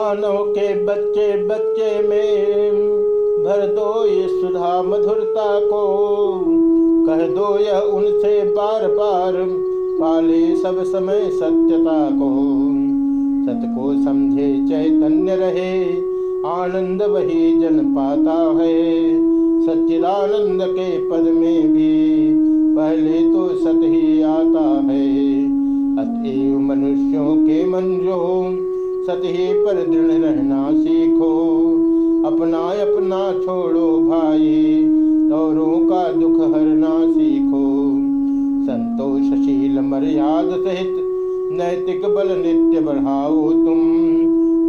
मानव के बच्चे बच्चे में, भर दो ये सुधा मधुरता को। कह दो यह उनसे बार बार, पाले सब समय सत्यता को। सत को समझे चैतन्य रहे, आनंद वही जन पाता है। सच्चिदानंद के पद में भी, पहले तो सत ही आता है। अतएव मनुष्यों के मन जो सत ही पर दृढ़ रहना सीखो। अपना अपना छोड़ो भाई। दौरों का दुख हरना सीखो। संतोषशील मर्याद सहित नैतिक बल नित्य बढ़ाओ तुम।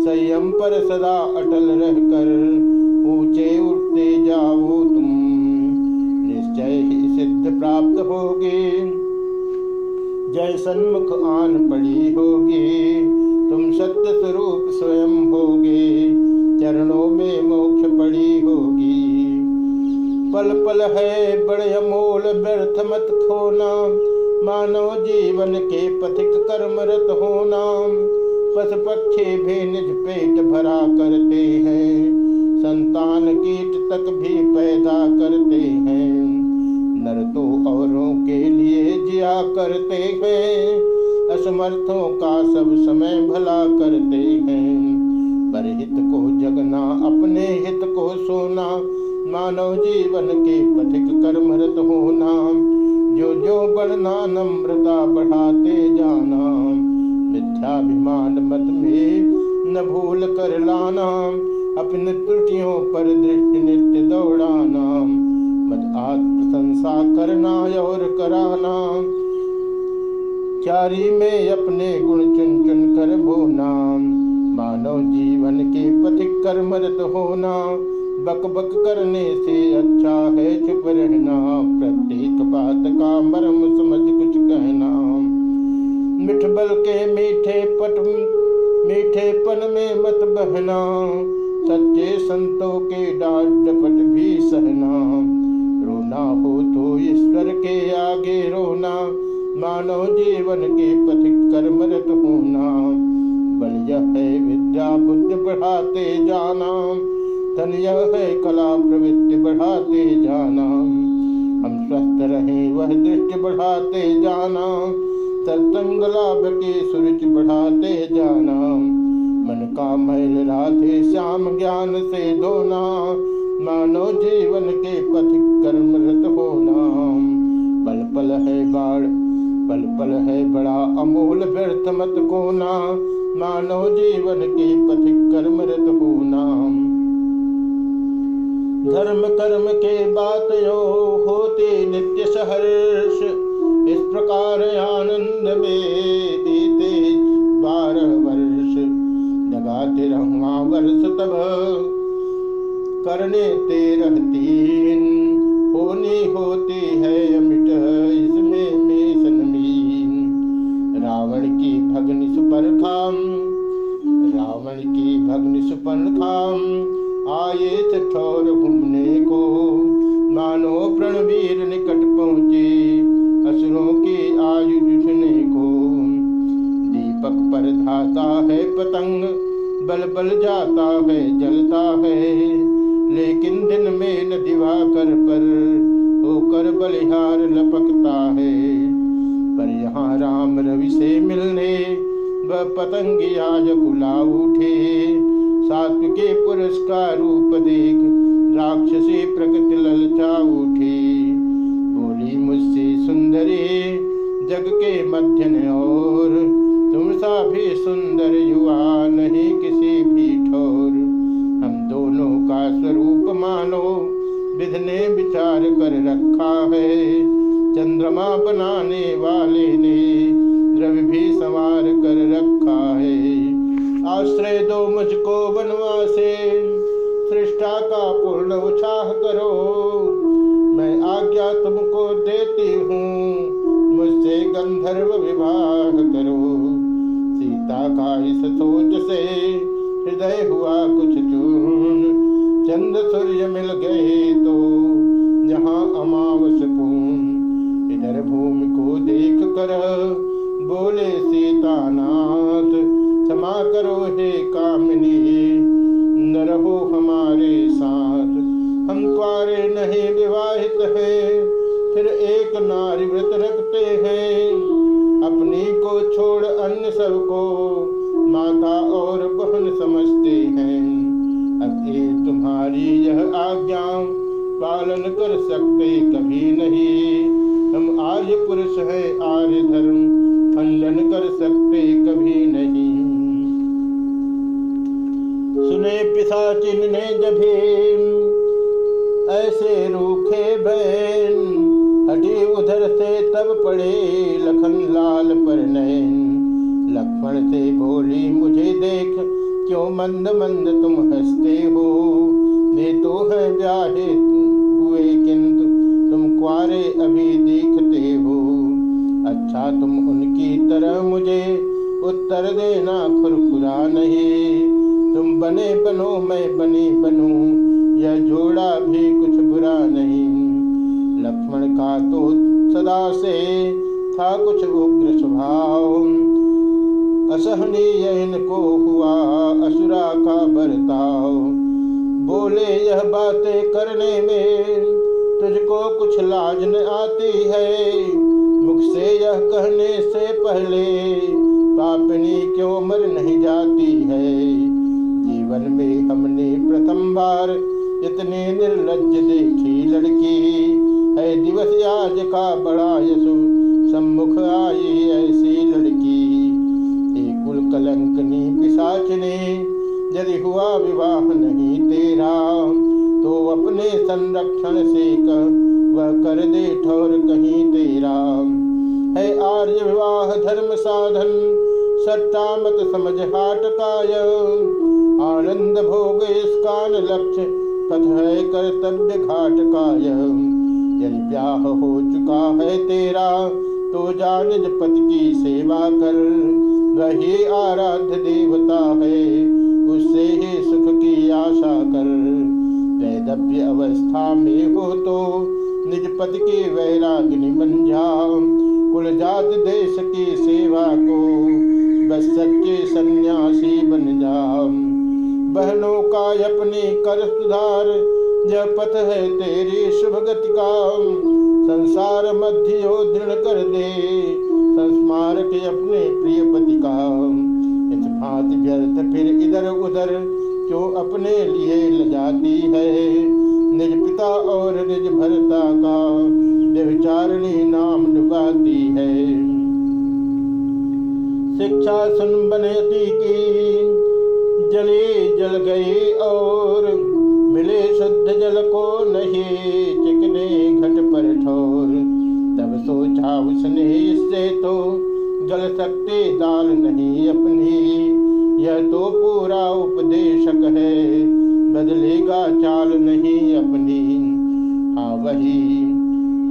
संयम पर सदा अटल रहकर ऊँचे उठते जाओ तुम। निश्चय ही सिद्ध प्राप्त होगे। जय सन्मुख आन पड़ी होगी। तुम सत्य स्वरूप स्वयं होगे, चरणों में मोक्ष पड़ी होगी। पल पल है बड़े अमोल, व्यर्थ मत खोना, मानव जीवन के पथिक कर्मरत होना। पशु पक्षी भी निज पेट भरा करते हैं, संतान कीट तक भी पैदा करते हैं। नर तो औरों के लिए जिया करते हैं। असमर्थों का सब समय भला करते हैं। पर हित को जगना, अपने हित को सोना, मानव जीवन के पथिक कर्मरत होना, जो जो बढ़ना, नम्रता बढ़ाते जाना, मिथ्याभिमान मत में न भूल कर लाना, अपने त्रुटियों पर दृष्टि नित्य दौड़ाना, मत आत्मप्रशंसा करना और कराना चारी में अपने गुण चुन चुन कर भोना मानव जीवन के पथिक कर्मरत होना। बक बक करने से अच्छा है चुप रहना। प्रत्येक बात का मर्म समझ कुछ कहना। मिठ बल के मीठे पट मीठे पन में मत बहना। सच्चे संतों के डांट डपट भी सहना। रोना हो तो ईश्वर के आगे रोना। मानव जीवन के पथिक कर्मरत होना। बल यह है विद्या, बुद्धि बढ़ाते जाना। धन यह है कला, प्रवृत्ति बढ़ाते जाना। हम स्वस्थ रहे, वह दृष्टि बढ़ाते जाना। सत्संग लाभ की सुरुचि बढ़ाते जाना। मन का मैल राधे श्याम ज्ञान से धोना। मानव जीवन के पथिक कर्मरत होना। पल है बड़ा अमूल, व्यर्थ मत कोना। मानव जीवन के पथिक कर्मरत होना। धर्म कर्म के बात यो होते नित्य सहर्ष। इस प्रकार आनंद में बीते बारह वर्ष। जगाते रहुआ वर्ष तब। करने तेरह तीन होनी होती है अमिट भगनि सुपर खाम आए थे घूमने को। मानो प्रणवीर निकट पहुँचे असुरों की आयु जुटने को। दीपक पर धाता है पतंग बल बल जाता है, जलता है। लेकिन दिन में न दिवाकर पर होकर बलिहार लपकता है। पर यहाँ राम रवि से मिलने, वह पतंग आज बुला उठे। सात्विके पुरुष का रूप देख राक्षसी प्रकृति ललचा उठी। बोली मुझसे, सुंदरी, जग के मध्य ने और तुम सा भी सुंदर युवा नहीं किसी भी ठोर। हम दोनों का स्वरूप मानो विध ने विचार कर रखा है। चंद्रमा बनाने वाले ने द्रव्य भी संवार कर रखा आश्रय दो मुझको बनवा से सृष्टा का पूर्ण उत्साह करो। मैं आज्ञा तुमको देती हूँ, मुझसे गंधर्व विवाह करो। सीता का इस सोच से हृदय हुआ कुछ चूर्ण। चंद सूर्य मिल गए तो को माता और बहन समझते हैं। ये तुम्हारी यह आज्ञा पालन कर सकते कभी नहीं। हम आर्य पुरुष है, आर्य धर्म, खंडन कर सकते कभी नहीं। सुने पिशाचिन ने जभी ऐसे रूखे बहन, हटी उधर से तब पड़े लखन लाल पर नैन लक्ष्मण से बोली, मुझे देख, क्यों मंद मंद तुम हँसते हो? ये तो है ब्याहे हुए किंतु तुम कुआरे अभी दिखते हो। अच्छा तुम उनकी तरह मुझे उत्तर देना खुरखुरा नहीं। तुम बने बनो, मैं बने बनूं, यह जोड़ा भी कुछ बुरा नहीं। लक्ष्मण का तो सदा से था कुछ उग्र स्वभाव। असहनीय इनको हुआ, असुरा का बर्ताव। बोले, यह बातें करने में तुझको कुछ लाज न आती है। मुख से यह कहने से पहले पापनी क्यों मर नहीं जाती है? जीवन में हमने प्रथम बार इतने निर्लज देखी लड़की। है दिवस आज का बड़ा यसु सम्मुख आई ऐसी लड़की। कलंकनी पिशाचने यदि हुआ विवाह नहीं तेरा तो अपने संरक्षण से कर वह कर दे ठोर कहीं तेरा। है आर्य विवाह धर्म साधन सट्टा मत समझ हाट काय आनंद भोग इसकान लक्ष्य, कथ है कर्तव्य घाट काय। यदि ब्याह हो चुका है तेरा तो जा निज पति की सेवा कर। वही आराध्य देवता है, उससे ही सुख की आशा कर। वैदव्य अवस्था में हो तो निज पति की वैराग्नि बन जा। कुल जात देश की सेवा को बस सच्चे सन्यासी बन जा। बहनों का अपने कर सुधार, यह पथ है तेरी शुभ गति का। संसार मध्य दृढ़ कर दे संस्मार के अपने प्रिय पति का। इस व्यर्थ फिर इधर उधर क्यों अपने लिए लजाती है? निज पिता और निज भरता का व्यविचारणी नाम डुबाती है। शिक्षा सुन बनती की, जली जल गई और मिले शुद्ध जल को नहीं चिकने गल सकते दाल नहीं अपनी। यह तो पूरा उपदेशक है, बदलेगा चाल नहीं अपनी। हाँ वही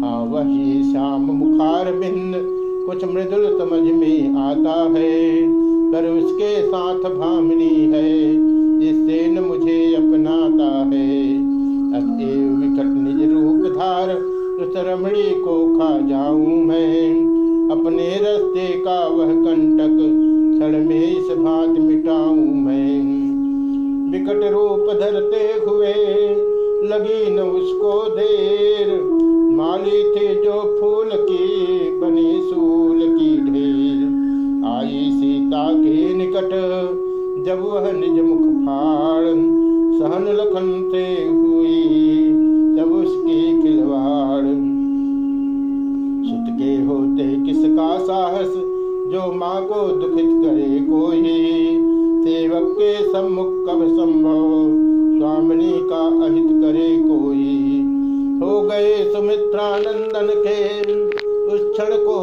हाँ वही श्याम मुखार बिंद कुछ मृदुल समझ में आता है, पर उसके साथ भामनी है जिससे न मुझे अपनाता है। अतएव विकट निज रूप धार, उस रमणी को खा जाऊँ मैं। अपने रस्ते का वह कंटक, क्षण में इस भात मिटाऊं मैं। विकट रूप धरते हुए लगी न उसको देर। माली थे जो फूल की बनी सूल की ढेर। आई सीता के निकट जब वह निज मुख फाड़, सहन लखन से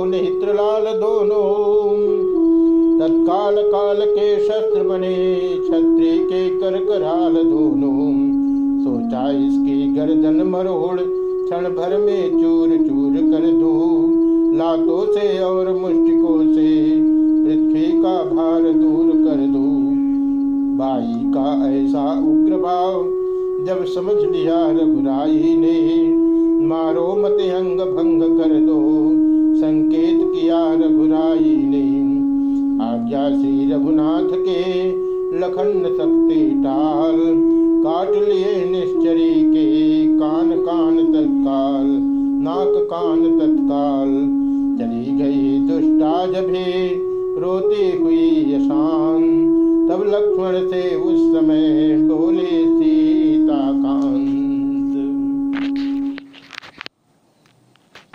नेत्रलाल दोनों। तत्काल काल के शस्त्र बने, छत्री के कर कराल दोनों। सोचा इसकी गर्दन मरोड़, क्षण भर में चूर चूर कर दो। लातों से और मुष्टिकों से पृथ्वी का भार दूर कर दो। बाई का ऐसा उग्र भाव, जब समझ लिया रघुराई ने, मारो मत अंग भंग कर दो। लखन शक्ति टाल, काट लिए निश्चरी के कान कान तत्काल, नाक कान तत्काल। चली गई दुष्टा जभे, रोती हुई यशान। तब लक्ष्मण से उस समय बोल